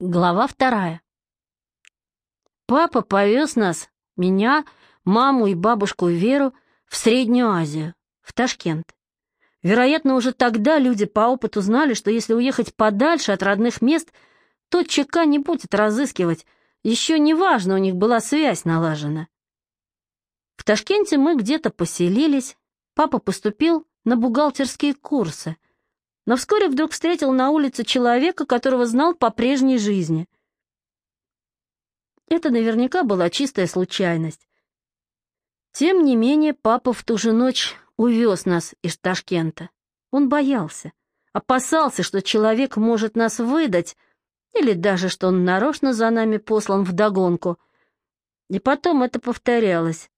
Глава вторая. Папа повез нас, меня, маму и бабушку Веру, в Среднюю Азию, в Ташкент. Вероятно, уже тогда люди по опыту знали, что если уехать подальше от родных мест, то ЧК не будет разыскивать, еще неважно, у них была связь налажена. В Ташкенте мы где-то поселились, папа поступил на бухгалтерские курсы — но вскоре вдруг встретил на улице человека, которого знал по прежней жизни. Это наверняка была чистая случайность. Тем не менее, папа в ту же ночь увез нас из Ташкента. Он боялся, опасался, что человек может нас выдать, или даже что он нарочно за нами послан вдогонку. И потом это повторялось.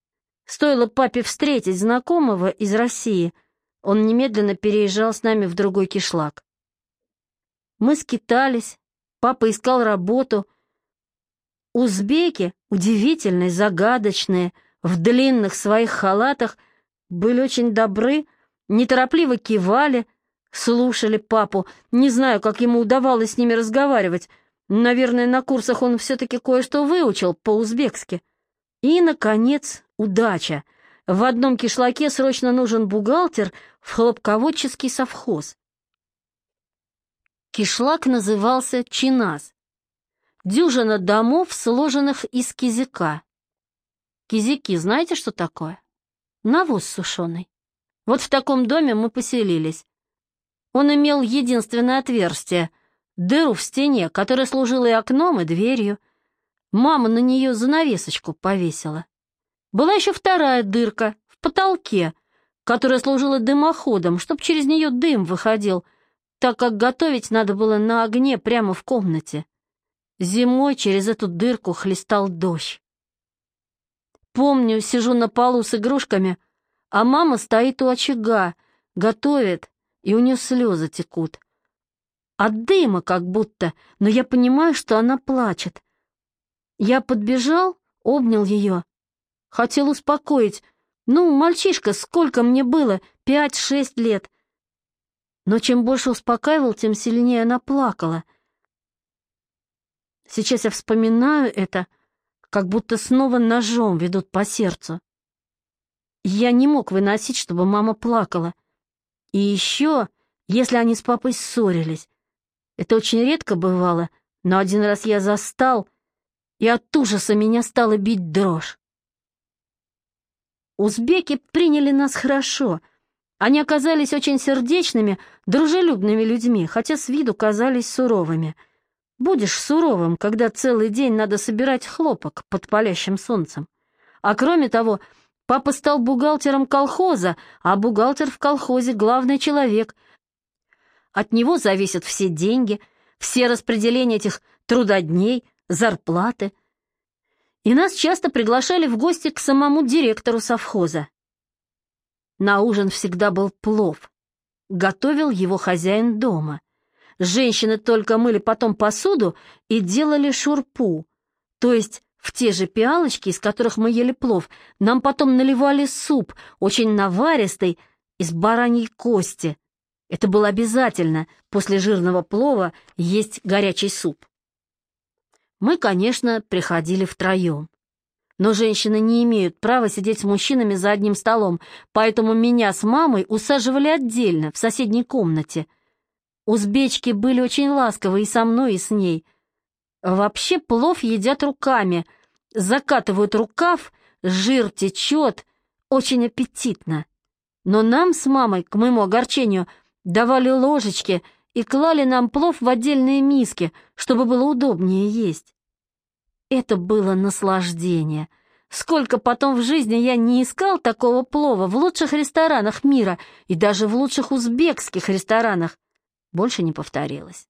Стоило папе встретить знакомого из России, он немедленно переезжал с нами в другой кишлак. Мы скитались, папа искал работу. Узбеки, удивительные, загадочные, в длинных своих халатах, были очень добры, неторопливо кивали, слушали папу. Не знаю, как ему удавалось с ними разговаривать. Наверное, на курсах он все-таки кое-что выучил по-узбекски. И, наконец, удача — в одном кишлаке срочно нужен бухгалтер в хлопководческий совхоз. Кишлак назывался Чинас. Дюжина домов, сложенных из кизика. Кизики, знаете, что такое? Навоз сушеный. Вот в таком доме мы поселились. Он имел единственное отверстие — дыру в стене, которая служила и окном, и дверью. Мама на нее занавесочку повесила. Была еще вторая дырка в потолке, которая служила дымоходом, чтобы через нее дым выходил, так как готовить надо было на огне прямо в комнате. Зимой через эту дырку хлестал дождь. Помню, сижу на полу с игрушками, а мама стоит у очага, готовит, и у нее слезы текут. От дыма как будто, но я понимаю, что она плачет. Я подбежал, обнял ее Хотел успокоить. Ну, мальчишка, сколько мне было? Пять-шесть лет. Но чем больше успокаивал, тем сильнее она плакала. Сейчас я вспоминаю это, как будто снова ножом ведут по сердцу. Я не мог выносить, чтобы мама плакала. И еще, если они с папой ссорились. Это очень редко бывало, но один раз я застал, и от ужаса меня стала бить дрожь. Узбеки приняли нас хорошо. Они оказались очень сердечными, дружелюбными людьми, хотя с виду казались суровыми. Будешь суровым, когда целый день надо собирать хлопок под палящим солнцем. А кроме того, папа стал бухгалтером колхоза, а бухгалтер в колхозе — главный человек. От него зависят все деньги, все распределения этих трудодней, зарплаты — и нас часто приглашали в гости к самому директору совхоза. На ужин всегда был плов. Готовил его хозяин дома. Женщины только мыли потом посуду и делали шурпу, то есть в те же пиалочки, из которых мы ели плов, нам потом наливали суп, очень наваристый, из бараньей кости. Это было обязательно после жирного плова есть горячий суп. Мы, конечно, приходили втроем. Но женщины не имеют права сидеть с мужчинами за одним столом, поэтому меня с мамой усаживали отдельно, в соседней комнате. Узбечки были очень ласковы и со мной, и с ней. Вообще плов едят руками, закатывают рукав, жир течет, очень аппетитно. Но нам с мамой, к моему огорчению, давали ложечки — и клали нам плов в отдельные миски, чтобы было удобнее есть. Это было наслаждение. Сколько потом в жизни я не искал такого плова в лучших ресторанах мира и даже в лучших узбекских ресторанах. Больше не повторилось.